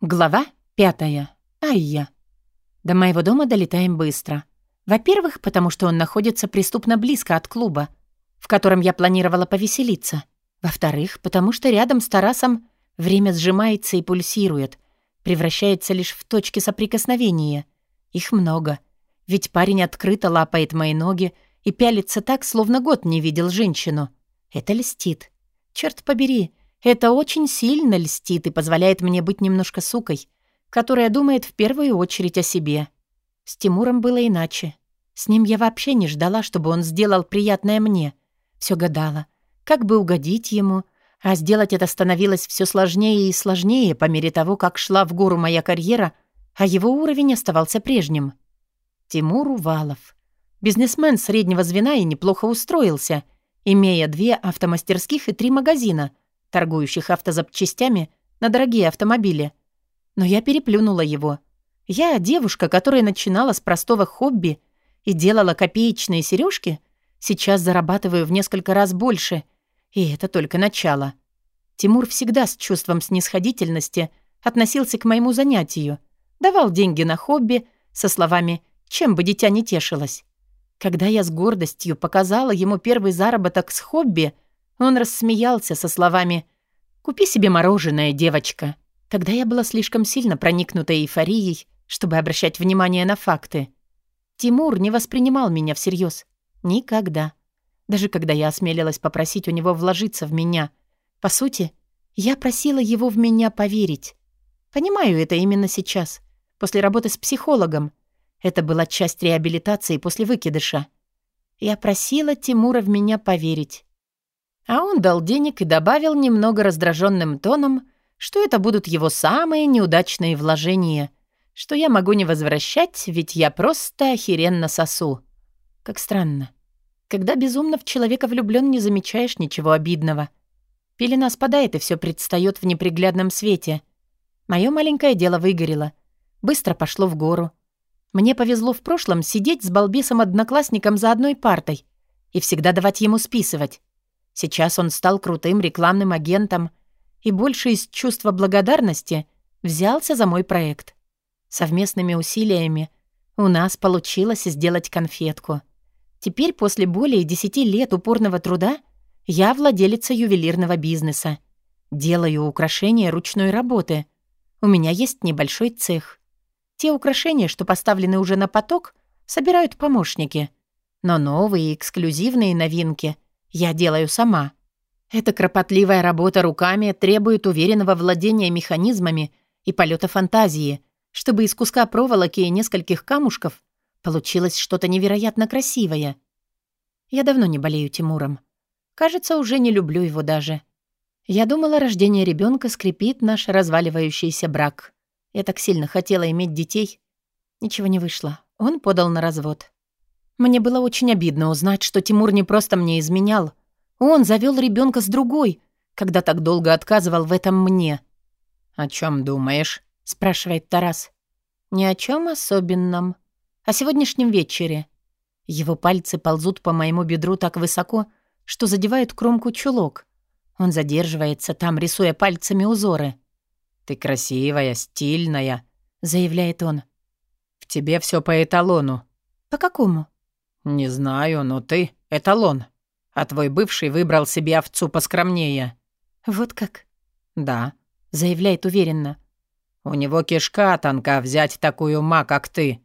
Глава пятая. Айя. До моего дома долетаем быстро. Во-первых, потому что он находится преступно близко от клуба, в котором я планировала повеселиться. Во-вторых, потому что рядом с Тарасом время сжимается и пульсирует, превращается лишь в точки соприкосновения. Их много. Ведь парень открыто лапает мои ноги и пялится так, словно год не видел женщину. Это льстит. Черт побери, это очень сильно льстит и позволяет мне быть немножко сукой, которая думает в первую очередь о себе. С Тимуром было иначе. С ним я вообще не ждала, чтобы он сделал приятное мне. Все гадала, как бы угодить ему, а сделать это становилось все сложнее и сложнее по мере того, как шла в гору моя карьера, а его уровень оставался прежним. Тимур Увалов. Бизнесмен среднего звена и неплохо устроился, имея две автомастерских и три магазина — торгующих автозапчастями на дорогие автомобили. Но я переплюнула его. Я, девушка, которая начинала с простого хобби и делала копеечные сережки, сейчас зарабатываю в несколько раз больше, и это только начало. Тимур всегда с чувством снисходительности относился к моему занятию, давал деньги на хобби со словами «чем бы дитя не тешилось». Когда я с гордостью показала ему первый заработок с хобби — он рассмеялся со словами «Купи себе мороженое, девочка». Тогда я была слишком сильно проникнута эйфорией, чтобы обращать внимание на факты. Тимур не воспринимал меня всерьез. Никогда. Даже когда я осмелилась попросить у него вложиться в меня. По сути, я просила его в меня поверить. Понимаю это именно сейчас, после работы с психологом. Это была часть реабилитации после выкидыша. Я просила Тимура в меня поверить. А он дал денег и добавил немного раздраженным тоном, что это будут его самые неудачные вложения, что я могу не возвращать, ведь я просто охеренно сосу. Как странно. Когда безумно в человека влюблён, не замечаешь ничего обидного. Пелена спадает, и всё предстаёт в неприглядном свете. Моё маленькое дело выгорело. Быстро пошло в гору. Мне повезло в прошлом сидеть с балбесом-одноклассником за одной партой и всегда давать ему списывать. Сейчас он стал крутым рекламным агентом и больше из чувства благодарности взялся за мой проект. Совместными усилиями у нас получилось сделать конфетку. Теперь, после более десяти лет упорного труда, я владелица ювелирного бизнеса. Делаю украшения ручной работы. У меня есть небольшой цех. Те украшения, что поставлены уже на поток, собирают помощники. Но новые эксклюзивные новинки — я делаю сама. Эта кропотливая работа руками требует уверенного владения механизмами и полета фантазии, чтобы из куска проволоки и нескольких камушков получилось что-то невероятно красивое. Я давно не болею Тимуром. Кажется, уже не люблю его даже. Я думала, рождение ребенка скрепит наш разваливающийся брак. Я так сильно хотела иметь детей. Ничего не вышло. Он подал на развод. Мне было очень обидно узнать, что Тимур не просто мне изменял. Он завел ребенка с другой, когда так долго отказывал в этом мне. «О чем думаешь?» — спрашивает Тарас. «Ни о чем особенном. О сегодняшнем вечере». Его пальцы ползут по моему бедру так высоко, что задевают кромку чулок. Он задерживается там, рисуя пальцами узоры. «Ты красивая, стильная», — заявляет он. «В тебе все по эталону». «По какому?» «Не знаю, но ты — эталон. А твой бывший выбрал себе овцу поскромнее». «Вот как?» «Да», — заявляет уверенно. «У него кишка тонка взять такую ма, как ты».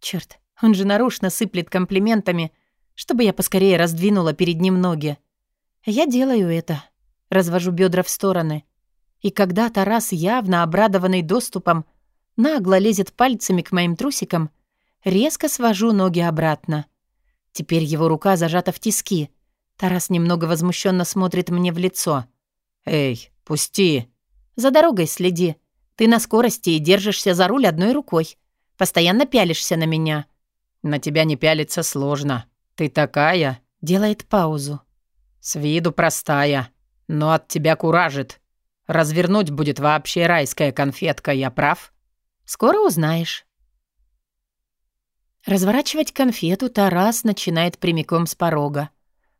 Черт, он же нарочно сыплет комплиментами, чтобы я поскорее раздвинула перед ним ноги. Я делаю это, развожу бедра в стороны. И когда Тарас, явно обрадованный доступом, нагло лезет пальцами к моим трусикам, резко свожу ноги обратно. Теперь его рука зажата в тиски. Тарас немного возмущенно смотрит мне в лицо. «Эй, пусти!» «За дорогой следи. Ты на скорости и держишься за руль одной рукой. Постоянно пялишься на меня». «На тебя не пялиться сложно. Ты такая...» Делает паузу. «С виду простая, но от тебя куражит. Развернуть будет вообще райская конфетка, я прав?» «Скоро узнаешь». Разворачивать конфету Тарас начинает прямиком с порога.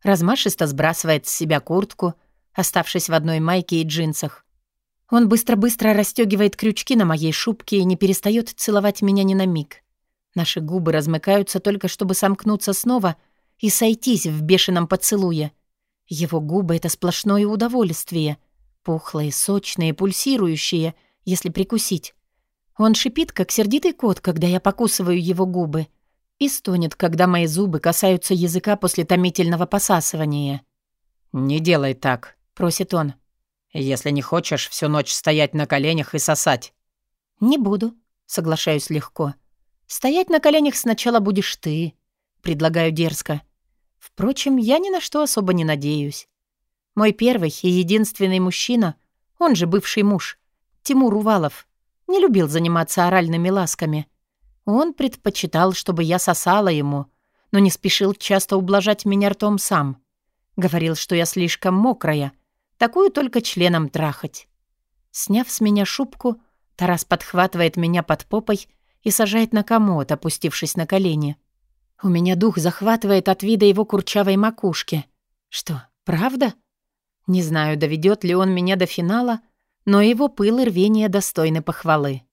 Размашисто сбрасывает с себя куртку, оставшись в одной майке и джинсах. Он быстро-быстро расстегивает крючки на моей шубке и не перестает целовать меня ни на миг. Наши губы размыкаются только, чтобы сомкнуться снова и сойтись в бешеном поцелуе. Его губы — это сплошное удовольствие. Пухлые, сочные, пульсирующие, если прикусить. Он шипит, как сердитый кот, когда я покусываю его губы. И стонет, когда мои зубы касаются языка после томительного посасывания. «Не делай так», — просит он. Если не хочешь всю ночь стоять на коленях и сосать». «Не буду», — соглашаюсь легко. «Стоять на коленях сначала будешь ты», — предлагаю дерзко. Впрочем, я ни на что особо не надеюсь. Мой первый и единственный мужчина, он же бывший муж, Тимур Увалов, не любил заниматься оральными ласками. Он предпочитал, чтобы я сосала ему, но не спешил часто ублажать меня ртом сам. Говорил, что я слишком мокрая, Такую только членом трахать. Сняв с меня шубку, Тарас подхватывает меня под попой и сажает на комод, опустившись на колени. У меня дух захватывает от вида его курчавой макушки. Что, правда? Не знаю, доведет ли он меня до финала, но его пыл и рвение достойны похвалы.